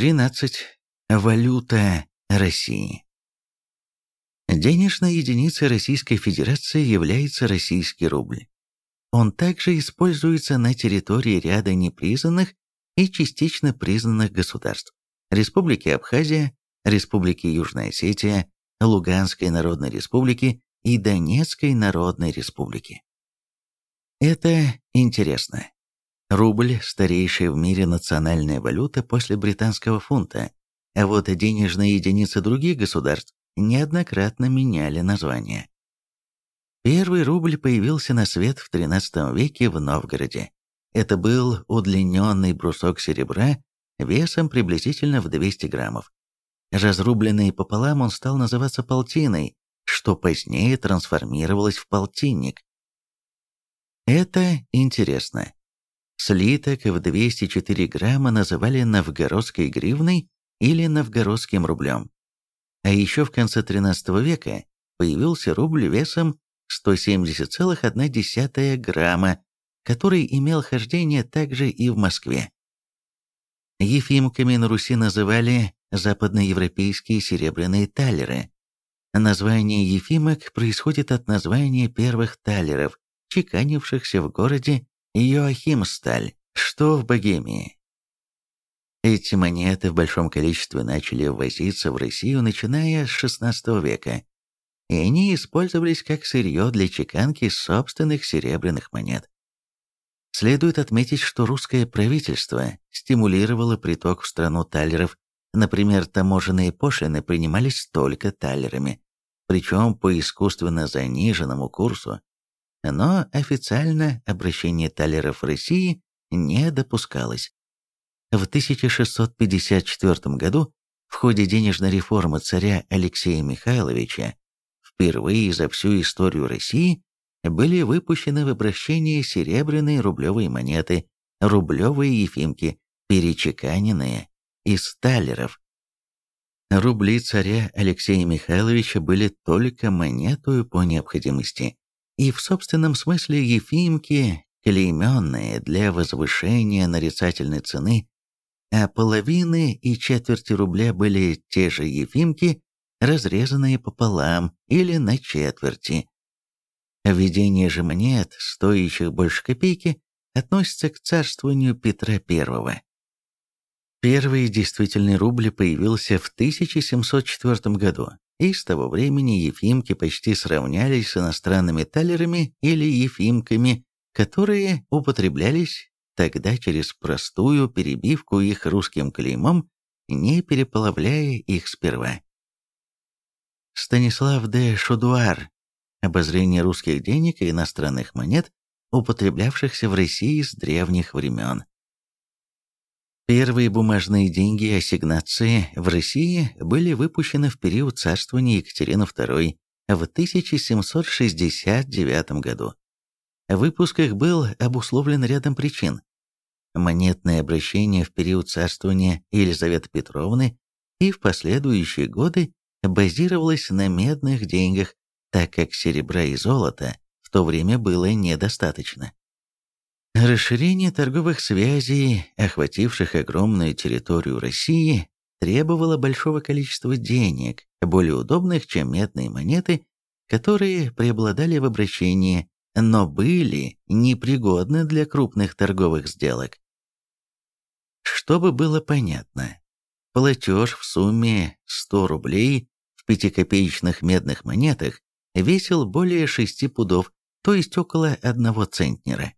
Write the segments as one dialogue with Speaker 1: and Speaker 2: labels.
Speaker 1: 13. Валюта России. Денежной единицей Российской Федерации является российский рубль. Он также используется на территории ряда непризнанных и частично признанных государств – Республики Абхазия, Республики Южная Осетия, Луганской Народной Республики и Донецкой Народной Республики. Это интересно. Рубль – старейшая в мире национальная валюта после британского фунта, а вот денежные единицы других государств неоднократно меняли название. Первый рубль появился на свет в XIII веке в Новгороде. Это был удлиненный брусок серебра весом приблизительно в 200 граммов. Разрубленный пополам он стал называться полтиной, что позднее трансформировалось в полтинник. Это интересно. Слиток в 204 грамма называли новгородской гривной или новгородским рублем. А еще в конце XIII века появился рубль весом 170,1 грамма, который имел хождение также и в Москве. Ефимками на Руси называли западноевропейские серебряные талеры. Название ефимок происходит от названия первых талеров, чеканившихся в городе Йоахимсталь, что в Богемии. Эти монеты в большом количестве начали ввозиться в Россию, начиная с XVI века, и они использовались как сырье для чеканки собственных серебряных монет. Следует отметить, что русское правительство стимулировало приток в страну талеров, например, таможенные пошлины принимались только талерами, причем по искусственно заниженному курсу, но официально обращение талеров в России не допускалось. В 1654 году в ходе денежной реформы царя Алексея Михайловича впервые за всю историю России были выпущены в обращение серебряные рублевые монеты, рублевые ефимки, перечеканенные из талеров. Рубли царя Алексея Михайловича были только монетою по необходимости, и в собственном смысле ефимки, клейменные для возвышения нарицательной цены, а половины и четверти рубля были те же ефимки, разрезанные пополам или на четверти. Введение же монет, стоящих больше копейки, относится к царствованию Петра I. Первый действительный рубль появился в 1704 году, и с того времени ефимки почти сравнялись с иностранными талерами или ефимками, которые употреблялись тогда через простую перебивку их русским клеймом, не переплавляя их сперва. Станислав де Шудуар. Обозрение русских денег и иностранных монет, употреблявшихся в России с древних времен. Первые бумажные деньги и ассигнации в России были выпущены в период царствования Екатерины II в 1769 году. Выпуск их был обусловлен рядом причин. Монетное обращение в период царствования Елизаветы Петровны и в последующие годы базировалось на медных деньгах, так как серебра и золота в то время было недостаточно. Расширение торговых связей, охвативших огромную территорию России, требовало большого количества денег, более удобных, чем медные монеты, которые преобладали в обращении, но были непригодны для крупных торговых сделок. Чтобы было понятно, платеж в сумме 100 рублей в пятикопеечных медных монетах весил более 6 пудов, то есть около одного центнера.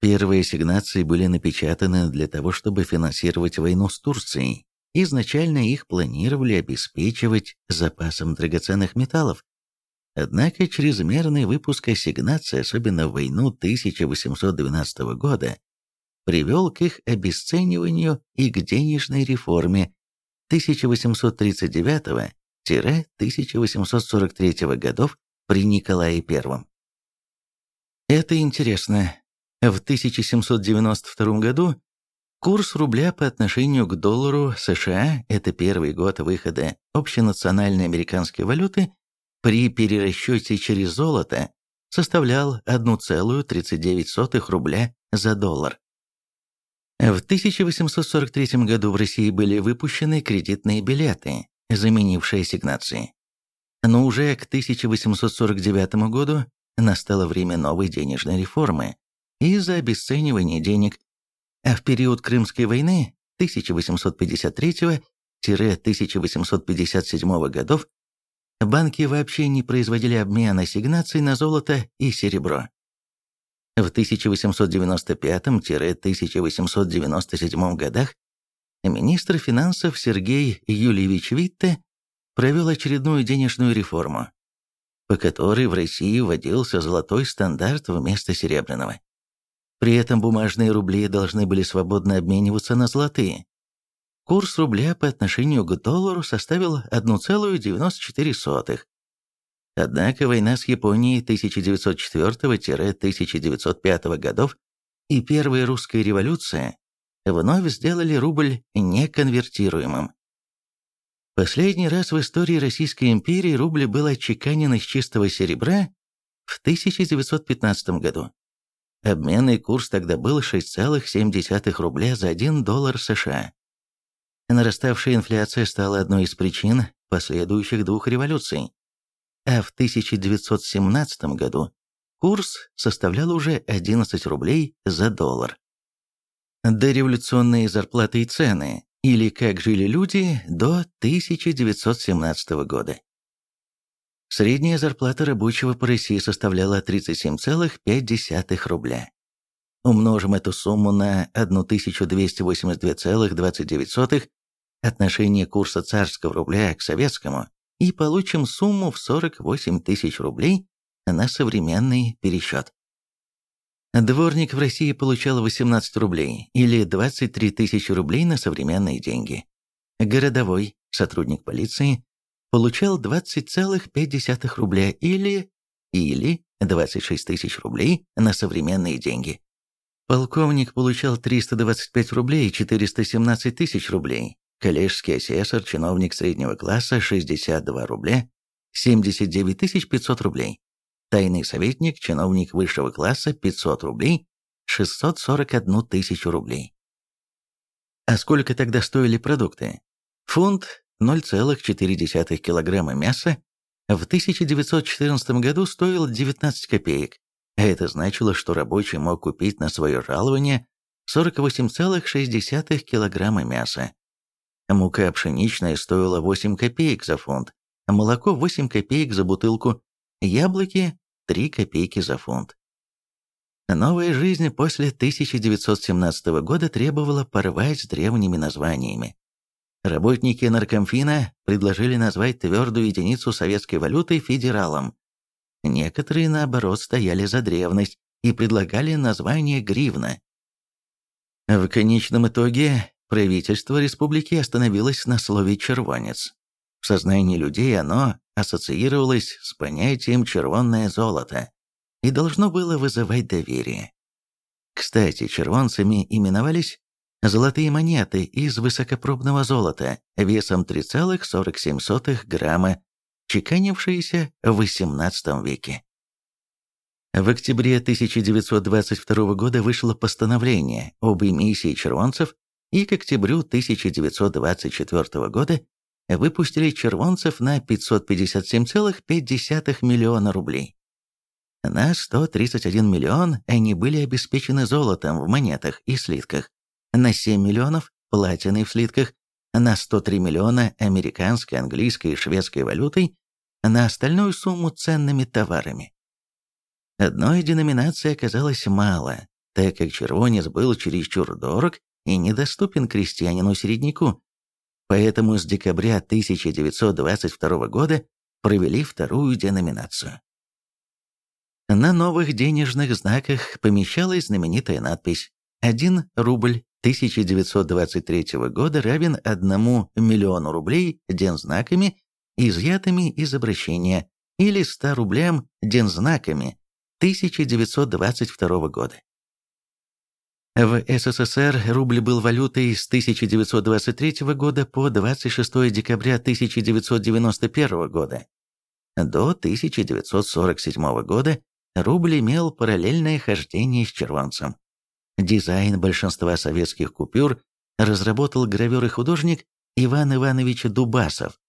Speaker 1: Первые ассигнации были напечатаны для того, чтобы финансировать войну с Турцией. Изначально их планировали обеспечивать запасом драгоценных металлов. Однако чрезмерный выпуск ассигнаций, особенно в войну 1812 года, привел к их обесцениванию и к денежной реформе 1839-1843 годов при Николае I. Это интересно, в 1792 году курс рубля по отношению к доллару США, это первый год выхода общенациональной американской валюты, при перерасчете через золото составлял 1,39 рубля за доллар. В 1843 году в России были выпущены кредитные билеты, заменившие ассигнации. Но уже к 1849 году настало время новой денежной реформы из-за обесценивания денег, а в период Крымской войны 1853-1857 годов банки вообще не производили обмен ассигнаций на золото и серебро. В 1895-1897 годах министр финансов Сергей Юльевич Витте провел очередную денежную реформу, по которой в России вводился золотой стандарт вместо серебряного. При этом бумажные рубли должны были свободно обмениваться на золотые. Курс рубля по отношению к доллару составил 1,94, Однако война с Японией 1904-1905 годов и Первая русская революция вновь сделали рубль неконвертируемым. Последний раз в истории Российской империи рубль был отчеканен из чистого серебра в 1915 году. Обменный курс тогда был 6,7 рубля за 1 доллар США. Нараставшая инфляция стала одной из причин последующих двух революций а в 1917 году курс составлял уже 11 рублей за доллар. Дореволюционные зарплаты и цены, или как жили люди до 1917 года. Средняя зарплата рабочего по России составляла 37,5 рубля. Умножим эту сумму на 1282,29 отношение курса царского рубля к советскому и получим сумму в 48 тысяч рублей на современный пересчет. Дворник в России получал 18 рублей или 23 тысячи рублей на современные деньги. Городовой, сотрудник полиции, получал 20,5 рубля или, или 26 тысяч рублей на современные деньги. Полковник получал 325 рублей и 417 тысяч рублей, Коллежский асессор, чиновник среднего класса, 62 рубля, 79 500 рублей. Тайный советник, чиновник высшего класса, 500 рублей, 641 тысячу рублей. А сколько тогда стоили продукты? Фунт 0,4 килограмма мяса в 1914 году стоил 19 копеек, а это значило, что рабочий мог купить на свое жалование 48,6 килограмма мяса. Мука пшеничная стоила 8 копеек за фунт, молоко 8 копеек за бутылку, яблоки 3 копейки за фунт. Новая жизнь после 1917 года требовала порвать с древними названиями. Работники наркомфина предложили назвать твердую единицу советской валюты федералом. Некоторые, наоборот, стояли за древность и предлагали название гривна. В конечном итоге правительство республики остановилось на слове «червонец». В сознании людей оно ассоциировалось с понятием «червонное золото» и должно было вызывать доверие. Кстати, червонцами именовались золотые монеты из высокопробного золота весом 3,47 грамма, чеканившиеся в XVIII веке. В октябре 1922 года вышло постановление об эмиссии червонцев и к октябрю 1924 года выпустили червонцев на 557,5 миллиона рублей. На 131 миллион они были обеспечены золотом в монетах и слитках, на 7 миллионов – платиной в слитках, на 103 миллиона американской, английской и шведской валютой, на остальную сумму ценными товарами. Одной деноминации оказалось мало, так как червонец был чересчур дорог и недоступен крестьянину-середняку, поэтому с декабря 1922 года провели вторую деноминацию. На новых денежных знаках помещалась знаменитая надпись «1 рубль 1923 года равен 1 миллиону рублей дензнаками, изъятыми из обращения, или 100 рублям дензнаками 1922 года». В СССР рубль был валютой с 1923 года по 26 декабря 1991 года. До 1947 года рубль имел параллельное хождение с червонцем. Дизайн большинства советских купюр разработал гравер и художник Иван Иванович Дубасов.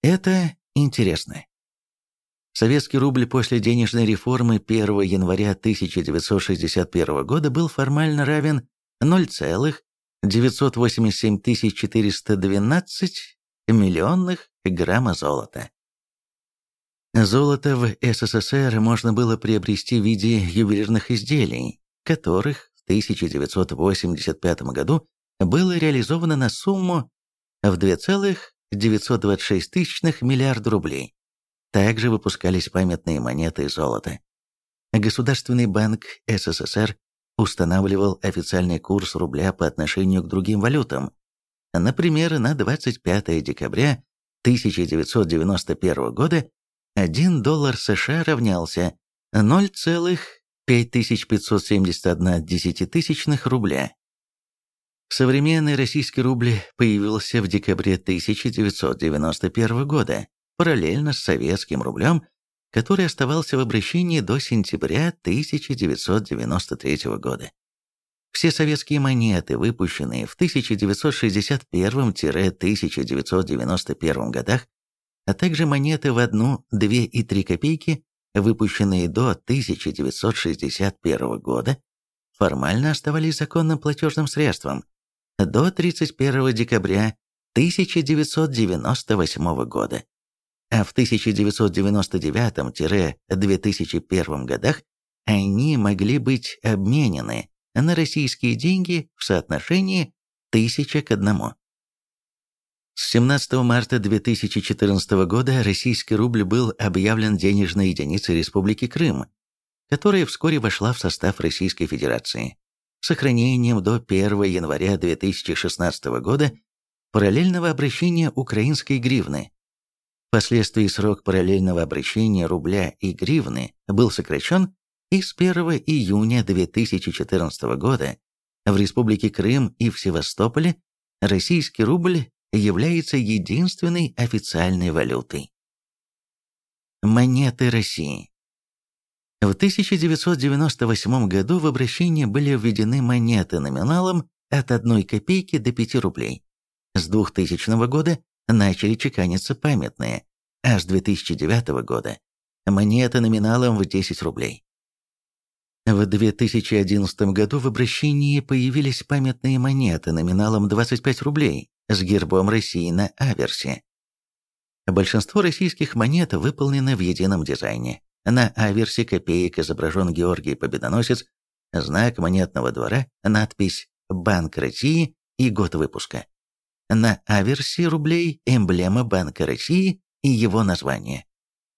Speaker 1: Это интересно. Советский рубль после денежной реформы 1 января 1961 года был формально равен 0,987 412 миллионных грамма золота. Золото в СССР можно было приобрести в виде ювелирных изделий, которых в 1985 году было реализовано на сумму в 2,926 миллиарда рублей. Также выпускались памятные монеты золота. Государственный банк СССР устанавливал официальный курс рубля по отношению к другим валютам. Например, на 25 декабря 1991 года 1 доллар США равнялся 0,5571 десятитысячных рубля. Современный российский рубль появился в декабре 1991 года, параллельно с советским рублем, который оставался в обращении до сентября 1993 года. Все советские монеты, выпущенные в 1961-1991 годах, а также монеты в 1, 2 и 3 копейки, выпущенные до 1961 года, формально оставались законным платежным средством до 31 декабря 1998 года, а в 1999-2001 годах они могли быть обменены на российские деньги в соотношении 1000 к 1. С 17 марта 2014 года российский рубль был объявлен денежной единицей Республики Крым, которая вскоре вошла в состав Российской Федерации. Сохранением до 1 января 2016 года параллельного обращения украинской гривны. Впоследствии срок параллельного обращения рубля и гривны был сокращен, и с 1 июня 2014 года в Республике Крым и в Севастополе российский рубль является единственной официальной валютой. Монеты России В 1998 году в обращение были введены монеты номиналом от 1 копейки до 5 рублей. С 2000 года начали чеканиться памятные, а с 2009 года монеты номиналом в 10 рублей. В 2011 году в обращении появились памятные монеты номиналом 25 рублей, с гербом России на аверсе. Большинство российских монет выполнены в едином дизайне. На аверсе копеек изображен Георгий Победоносец, знак монетного двора, надпись «Банк России» и год выпуска. На аверсе рублей эмблема Банка России и его название.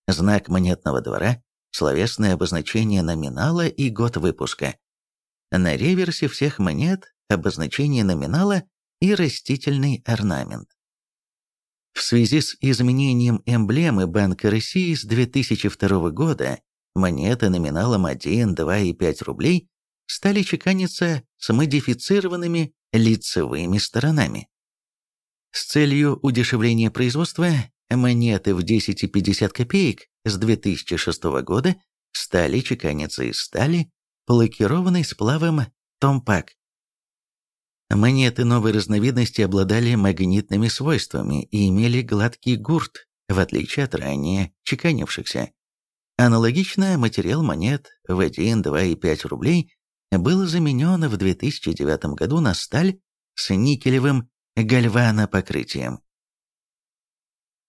Speaker 1: Знак монетного двора, словесное обозначение номинала и год выпуска. На реверсе всех монет обозначение номинала и растительный орнамент. В связи с изменением эмблемы Банка России с 2002 года монеты номиналом 1, 2 и 5 рублей стали чеканиться с модифицированными лицевыми сторонами. С целью удешевления производства монеты в 10 и 50 копеек с 2006 года стали чеканиться из стали, полакированной сплавом томпак. Монеты новой разновидности обладали магнитными свойствами и имели гладкий гурт, в отличие от ранее чеканившихся. Аналогично материал монет в 1, 2 и 5 рублей был заменен в 2009 году на сталь с никелевым гальванопокрытием.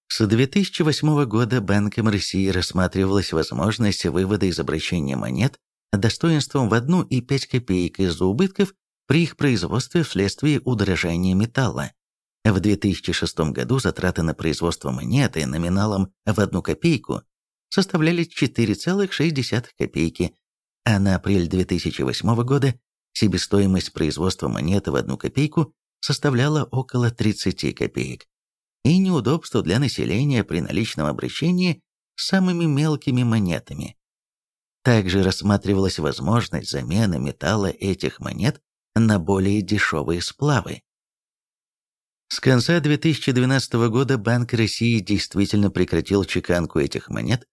Speaker 1: С 2008 года Банком России рассматривалась возможность вывода из обращения монет достоинством в 1 и 5 копеек из-за убытков при их производстве вследствие удорожания металла. В 2006 году затраты на производство монеты номиналом в 1 копейку составляли 4,6 копейки, а на апрель 2008 года себестоимость производства монеты в 1 копейку составляла около 30 копеек. И неудобство для населения при наличном обращении с самыми мелкими монетами. Также рассматривалась возможность замены металла этих монет на более дешевые сплавы. С конца 2012 года Банк России действительно прекратил чеканку этих монет,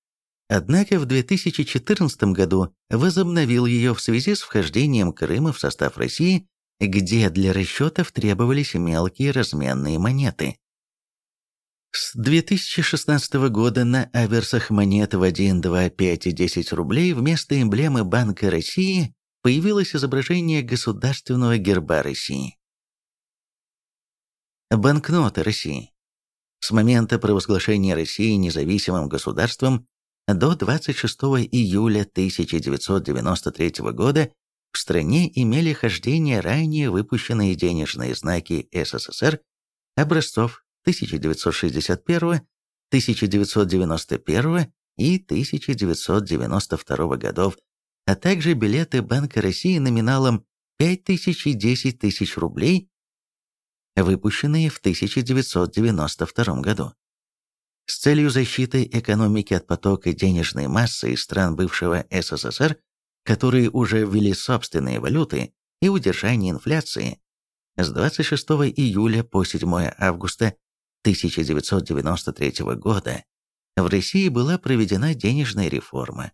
Speaker 1: Однако в 2014 году возобновил ее в связи с вхождением Крыма в состав России, где для расчетов требовались мелкие разменные монеты. С 2016 года на аверсах монет в 1, 2, 5 и 10 рублей вместо эмблемы Банка России появилось изображение государственного герба России. Банкноты России. С момента провозглашения России независимым государством до 26 июля 1993 года в стране имели хождение ранее выпущенные денежные знаки СССР образцов 1961, 1991 и 1992 годов, а также билеты Банка России номиналом 5000 и 10 тысяч рублей, выпущенные в 1992 году. С целью защиты экономики от потока денежной массы из стран бывшего СССР, которые уже ввели собственные валюты, и удержания инфляции, с 26 июля по 7 августа 1993 года в России была проведена денежная реформа,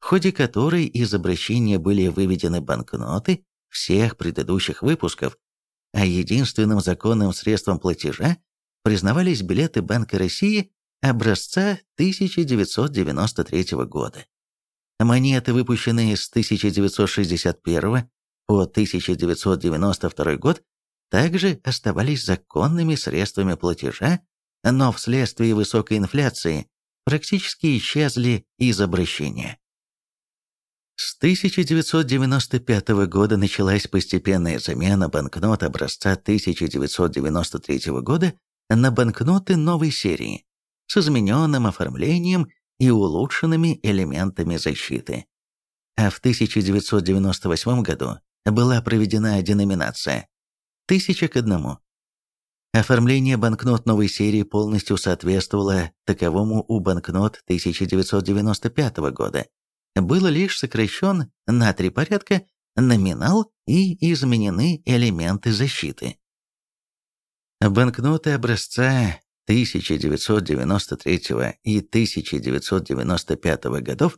Speaker 1: в ходе которой из обращения были выведены банкноты всех предыдущих выпусков, а единственным законным средством платежа признавались билеты Банка России образца 1993 года. Монеты, выпущенные с 1961 по 1992 год, также оставались законными средствами платежа, но вследствие высокой инфляции практически исчезли из обращения. С 1995 года началась постепенная замена банкнот образца 1993 года на банкноты новой серии с измененным оформлением и улучшенными элементами защиты. А в 1998 году была проведена деноминация тысяча к одному. Оформление банкнот новой серии полностью соответствовало таковому у банкнот 1995 года. Было лишь сокращен на три порядка номинал и изменены элементы защиты. Банкноты образца 1993 и 1995 годов,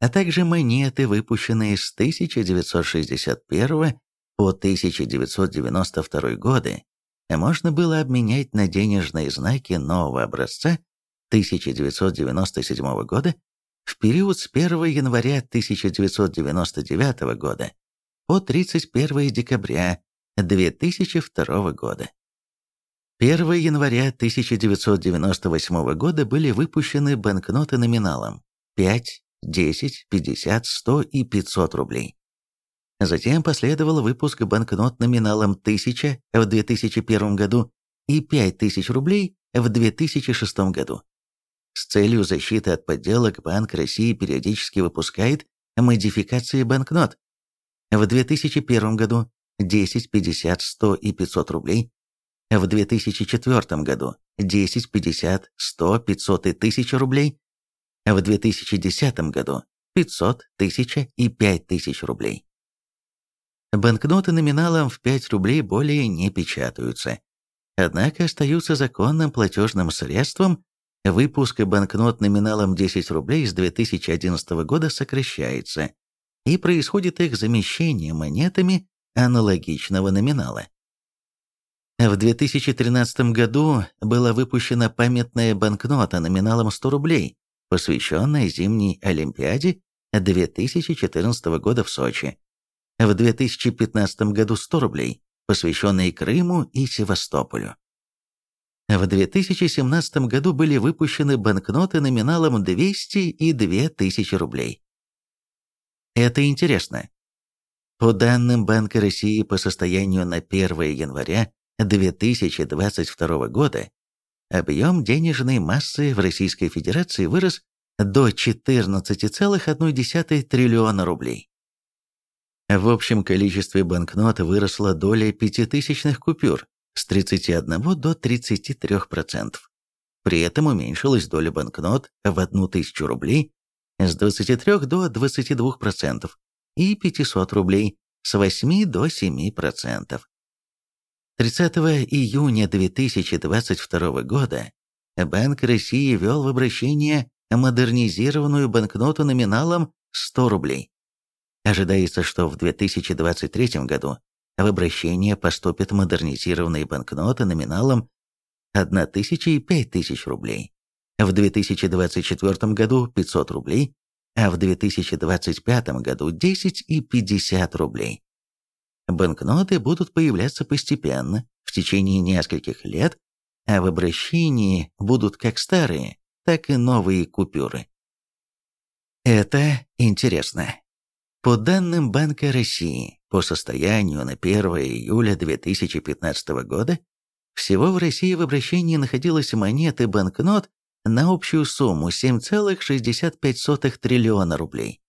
Speaker 1: а также монеты, выпущенные с 1961 по 1992 годы можно было обменять на денежные знаки нового образца 1997 года в период с 1 января 1999 года по 31 декабря 2002 года. 1 января 1998 года были выпущены банкноты номиналом 5, 10, 50, 100 и 500 рублей. Затем последовал выпуск банкнот номиналом 1000 в 2001 году и 5000 рублей в 2006 году. С целью защиты от подделок Банк России периодически выпускает модификации банкнот. В 2001 году 10, 50, 100 и 500 рублей, в 2004 году 10, 50, 100, 500 и 1000 рублей, в 2010 году 500, 1000 и 5000 рублей. Банкноты номиналом в 5 рублей более не печатаются. Однако остаются законным платежным средством. Выпуск банкнот номиналом 10 рублей с 2011 года сокращается, и происходит их замещение монетами аналогичного номинала. В 2013 году была выпущена памятная банкнота номиналом 100 рублей, посвященная зимней Олимпиаде 2014 года в Сочи в 2015 году 100 рублей, посвященные Крыму и Севастополю. В 2017 году были выпущены банкноты номиналом 200 и 2000 рублей. Это интересно. По данным Банка России по состоянию на 1 января 2022 года, объем денежной массы в Российской Федерации вырос до 14,1 триллиона рублей. В общем количестве банкнот выросла доля пятитысячных купюр с 31 до 33%. При этом уменьшилась доля банкнот в 1000 рублей с 23 до 22% и 500 рублей с 8 до 7%. 30 июня 2022 года Банк России ввел в обращение модернизированную банкноту номиналом 100 рублей. Ожидается, что в 2023 году в обращение поступят модернизированные банкноты номиналом 1000 и 5000 рублей. В 2024 году 500 рублей, а в 2025 году 10 и 50 рублей. Банкноты будут появляться постепенно, в течение нескольких лет, а в обращении будут как старые, так и новые купюры. Это интересно. По данным Банка России, по состоянию на 1 июля 2015 года, всего в России в обращении находилось монет и банкнот на общую сумму 7,65 триллиона рублей.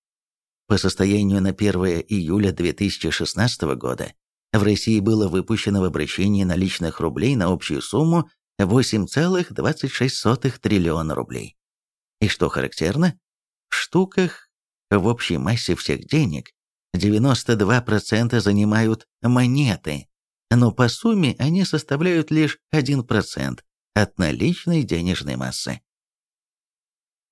Speaker 1: По состоянию на 1 июля 2016 года в России было выпущено в обращении наличных рублей на общую сумму 8,26 триллиона рублей. И что характерно, в штуках в общей массе всех денег 92% занимают монеты, но по сумме они составляют лишь 1% от наличной денежной массы.